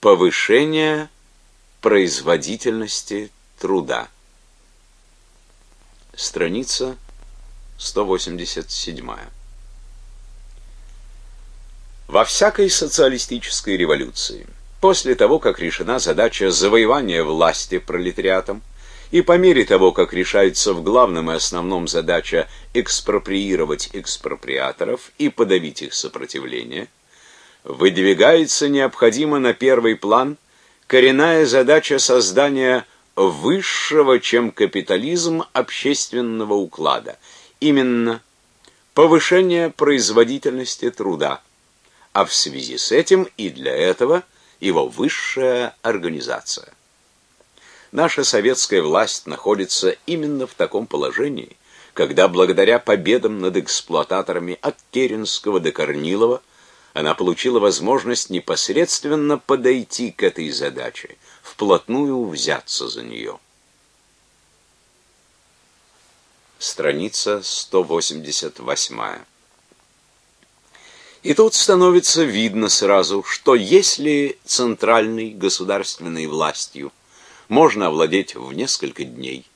Повышение производительности труда. Страница 187. Во всякой социалистической революции, после того, как решена задача завоевания власти пролетариатом, и по мере того, как решается в главном и основном задача экспроприировать экспроприаторов и подавить их сопротивление, выдвигается необходимо на первый план коренная задача создания высшего, чем капитализм, общественного уклада, именно повышение производительности труда а в связи с этим и для этого его высшая организация. Наша советская власть находится именно в таком положении, когда благодаря победам над эксплуататорами от Керенского до Корнилова она получила возможность непосредственно подойти к этой задаче, вплотную взяться за нее. Страница 188. И тут становится видно сразу, что если центральной государственной властью можно овладеть в несколько дней,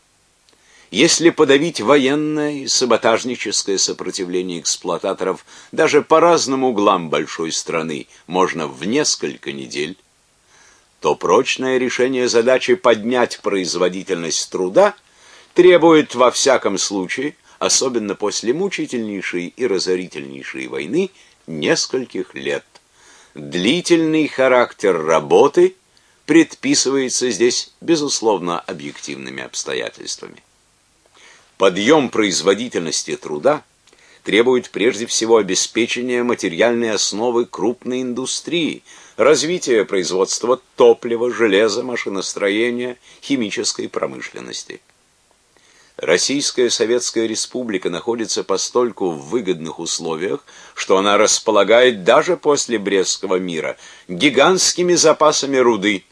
если подавить военное и саботажническое сопротивление эксплуататоров даже по разным углам большой страны можно в несколько недель, то прочное решение задачи поднять производительность труда требует во всяком случае, особенно после мучительнейшей и разорительнейшей войны, нескольких лет. Длительный характер работы предписывается здесь безусловно объективными обстоятельствами. Подъем производительности труда требует прежде всего обеспечения материальной основы крупной индустрии, развития производства топлива, железа, машиностроения, химической промышленности. Российская Советская Республика находится постольку в выгодных условиях, что она располагает даже после Брестского мира гигантскими запасами руды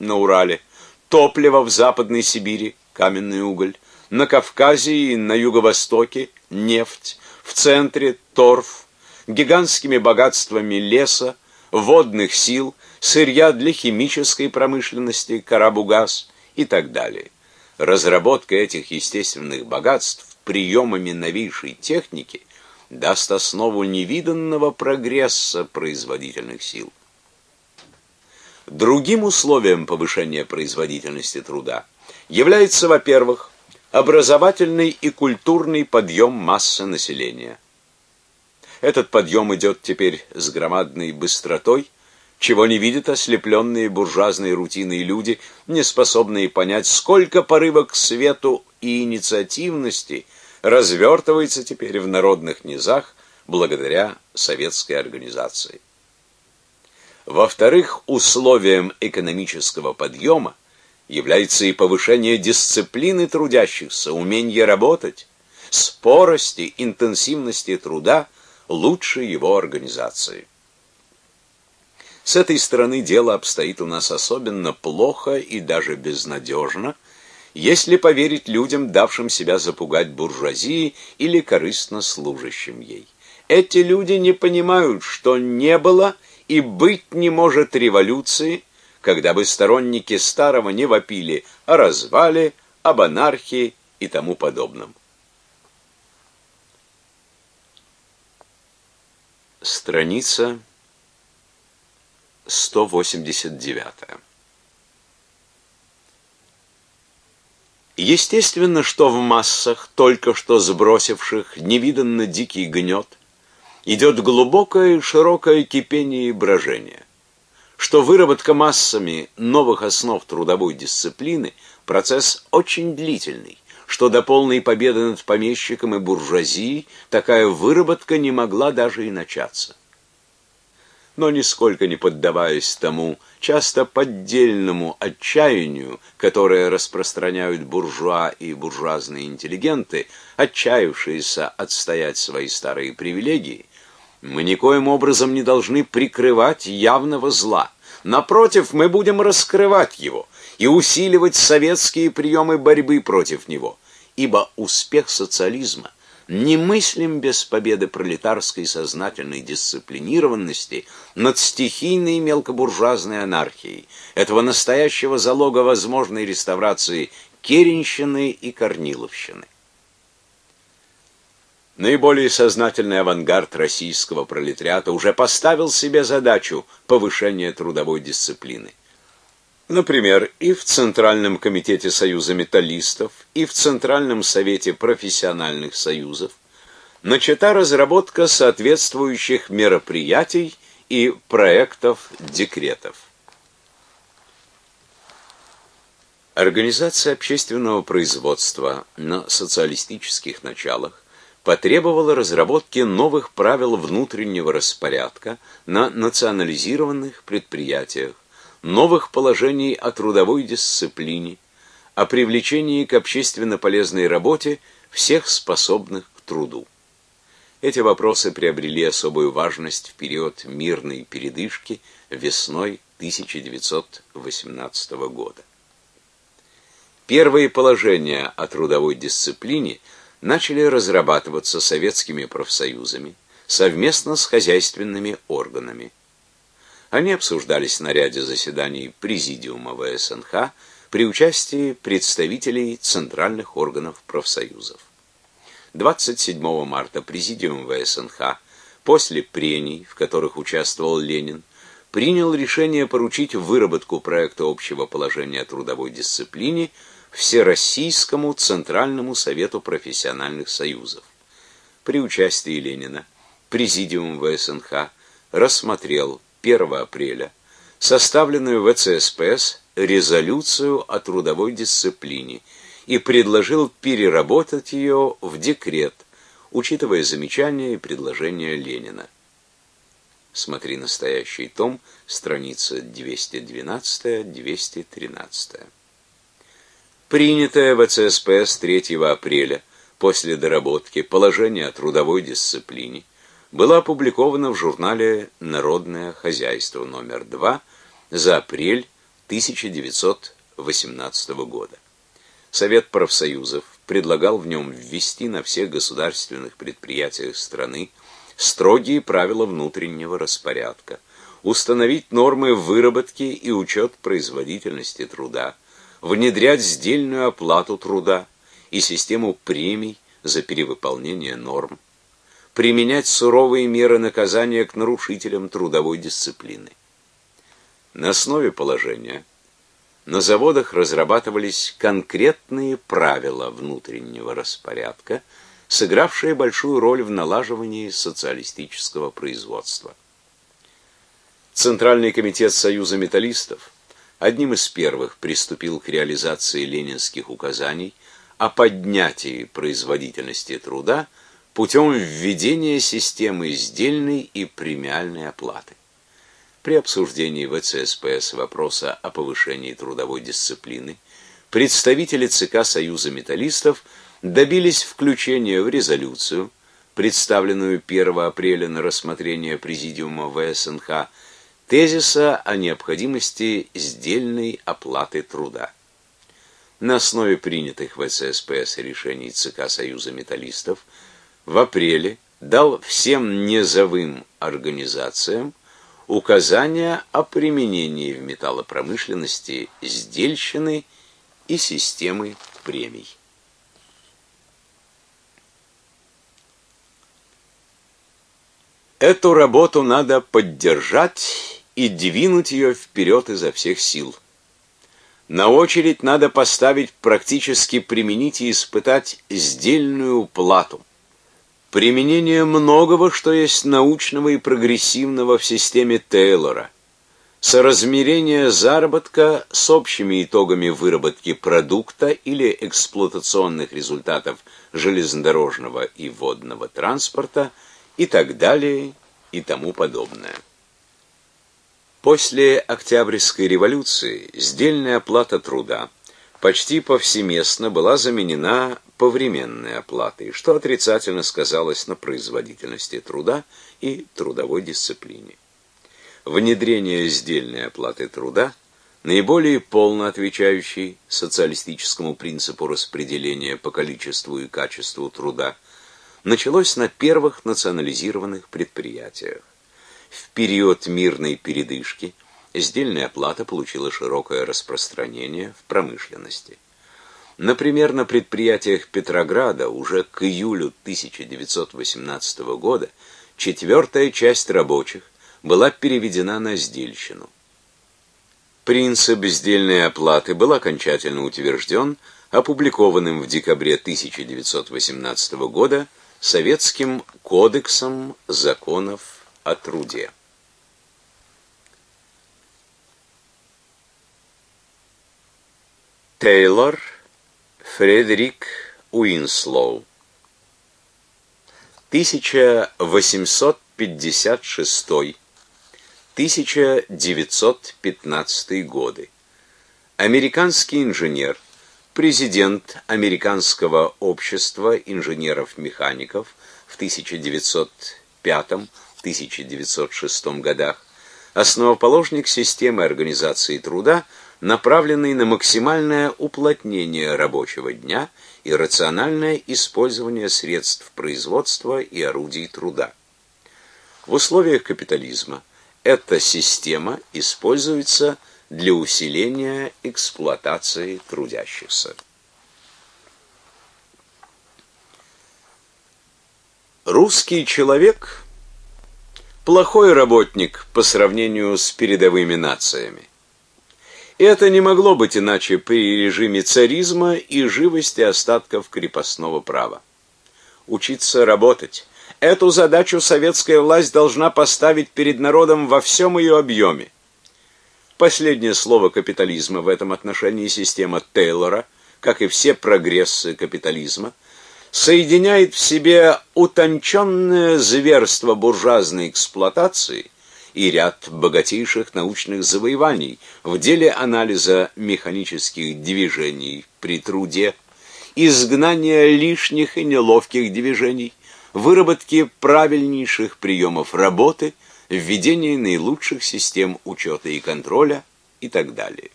на Урале, топлива в Западной Сибири, каменный уголь, на Кавказе и на юго-востоке нефть, в центре торф, гигантскими богатствами леса, водных сил, сырья для химической промышленности, карабугаз и так далее. Разработка этих естественных богатств приемами новейшей техники даст основу невиданного прогресса производительных сил. Другим условием повышения производительности труда является, во-первых, образовательный и культурный подъем массы населения. Этот подъем идет теперь с громадной быстротой, чего не видят ослепленные буржуазной рутиной люди, не способные понять, сколько порыва к свету и инициативности развертывается теперь в народных низах благодаря советской организации. Во-вторых, условием экономического подъема является и повышение дисциплины трудящихся, умение работать, спорости, интенсивности труда, лучшей его организации. С этой стороны дело обстоит у нас особенно плохо и даже безнадежно, если поверить людям, давшим себя запугать буржуазии или корыстно служащим ей. Эти люди не понимают, что не было и быть не может революции, когда бы сторонники старого не вопили о развале, об анархии и тому подобном. Страница 189. Естественно, что в массах, только что сбросивших невиданно дикий гнет, идет глубокое широкое кипение и брожение, что выработка массами новых основ трудовой дисциплины процесс очень длительный, что до полной победы над помещиком и буржуазией такая выработка не могла даже и начаться. Но нисколько не поддаваясь тому часто поддельному отчаянию, которое распространяют буржуа и буржуазные интеллигенты, отчаявшиеся отстоять свои старые привилегии, мы никоим образом не должны прикрывать явного зла. Напротив, мы будем раскрывать его и усиливать советские приемы борьбы против него, ибо успех социализма немыслим без победы пролетарской сознательной дисциплинированности над стихийной мелкобуржуазной анархией, этого настоящего залога возможной реставрации Керенщины и Корниловщины. Наиболее сознательный авангард российского пролетариата уже поставил себе задачу повышения трудовой дисциплины. Например, и в Центральном комитете Союза металлистов, и в Центральном совете профессиональных союзов начата разработка соответствующих мероприятий и проектов декретов. Организация общественного производства на социалистических началах потребовала разработки новых правил внутреннего распорядка на национализированных предприятиях, новых положений о трудовой дисциплине, о привлечении к общественно полезной работе всех способных к труду. Эти вопросы приобрели особую важность в период мирной передышки весной 1918 года. Первые положения о трудовой дисциплине начали разрабатываться советскими профсоюзами совместно с хозяйственными органами. Они обсуждались на ряде заседаний Президиума ВСНХ при участии представителей центральных органов профсоюзов. 27 марта Президиум ВСНХ после прений, в которых участвовал Ленин, принял решение поручить выработку проекта общего положения о трудовой дисциплине Всероссийскому Центральному Совету профессиональных союзов. При участии Ленина Президиум ВСНХ рассмотрел 1 апреля составленную ВЦСПС резолюцию о трудовой дисциплине и предложил переработать ее в декрет, учитывая замечания и предложения Ленина. Смотри настоящий том, страница 212-213. Принятое в ВЦСПС 3 апреля после доработки положение о трудовой дисциплине была опубликована в журнале Народное хозяйство номер 2 за апрель 1918 года. Совет профсоюзов предлагал в нем ввести на всех государственных предприятиях страны строгие правила внутреннего распорядка, установить нормы выработки и учет производительности труда, внедрять сдельную оплату труда и систему премий за перевыполнение норм, применять суровые меры наказания к нарушителям трудовой дисциплины. На основе положения на заводах разрабатывались конкретные правила внутреннего распорядка, сыгравшие большую роль в налаживании социалистического производства. Центральный комитет Союза металлистов одним из первых приступил к реализации ленинских указаний о поднятии производительности труда путем введения системы издельной и премиальной оплаты. При обсуждении в ЦСПС вопроса о повышении трудовой дисциплины представители ЦК Союза металлистов добились включения в резолюцию, представленную 1 апреля на рассмотрение Президиума ВСНХ, тезиса о необходимости сдельной оплаты труда. На основе принятых в ЦСПС решений ЦК Союза металлистов в апреле дал всем низовым организациям указания о применении в металлопромышленности сдельщины и системы премий. Эту работу надо поддержать и двинуть ее вперед изо всех сил. На очередь надо поставить практически применить и испытать сдельную плату применение многого, что есть научного и прогрессивного в системе Тейлора, соразмерение заработка с общими итогами выработки продукта или эксплуатационных результатов железнодорожного и водного транспорта и так далее и тому подобное. После Октябрьской революции сдельная оплата труда почти повсеместно была заменена повременной оплатой, что отрицательно сказалось на производительности труда и трудовой дисциплине. Внедрение сдельной оплаты труда, наиболее полно отвечающей социалистическому принципу распределения по количеству и качеству труда, началось на первых национализированных предприятиях. В период мирной передышки сдельная оплата получила широкое распространение в промышленности. Например, на предприятиях Петрограда уже к июлю 1918 года четвертая часть рабочих была переведена на сдельщину. Принцип сдельной оплаты был окончательно утвержден опубликованным в декабре 1918 года Советским кодексом законов о труде. Тейлор Фредерик Уинслоу 1856-1915 годы. Американский инженер, президент Американского общества инженеров-механиков в 1905-1906 годах, основоположник системы организации труда, направленный на максимальное уплотнение рабочего дня и рациональное использование средств производства и орудий труда. В условиях капитализма эта система используется для усиления эксплуатации трудящихся. Русский человек плохой работник по сравнению с передовыми нациями. Это не могло быть иначе при режиме царизма и живости остатков крепостного права. Учиться работать эту задачу советская власть должна поставить перед народом во всем ее объеме. Последнее слово капитализма в этом отношении система Тейлора, как и все прогрессы капитализма, соединяет в себе утонченное зверство буржуазной эксплуатации – и ряд богатейших научных завоеваний в деле анализа механических движений при труде, изгнания лишних и неловких движений, выработки правильнейших приемов работы, введения наилучших систем учета и контроля и так далее.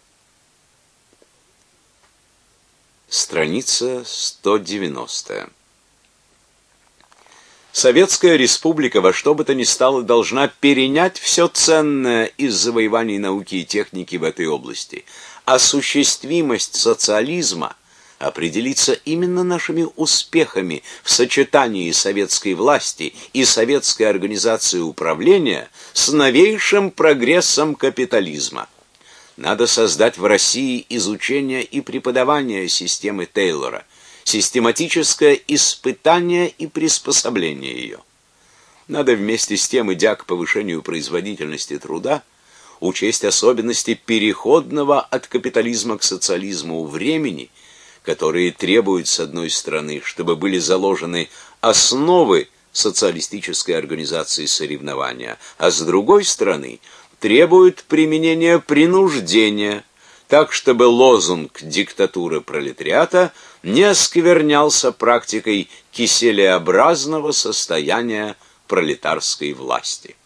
Страница 190. Советская республика во что бы то ни стало должна перенять все ценное из завоеваний науки и техники в этой области. Осуществимость социализма определится именно нашими успехами в сочетании советской власти и советской организации управления с новейшим прогрессом капитализма. Надо создать в России изучение и преподавание системы Тейлора – систематическое испытание и приспособление ее. Надо вместе с тем, идя к повышению производительности труда, учесть особенности переходного от капитализма к социализму времени, которые требуют с одной стороны, чтобы были заложены основы социалистической организации соревнования, а с другой стороны, требуют применения принуждения, так чтобы лозунг диктатуры пролетариата не осквернялся практикой киселеобразного состояния пролетарской власти.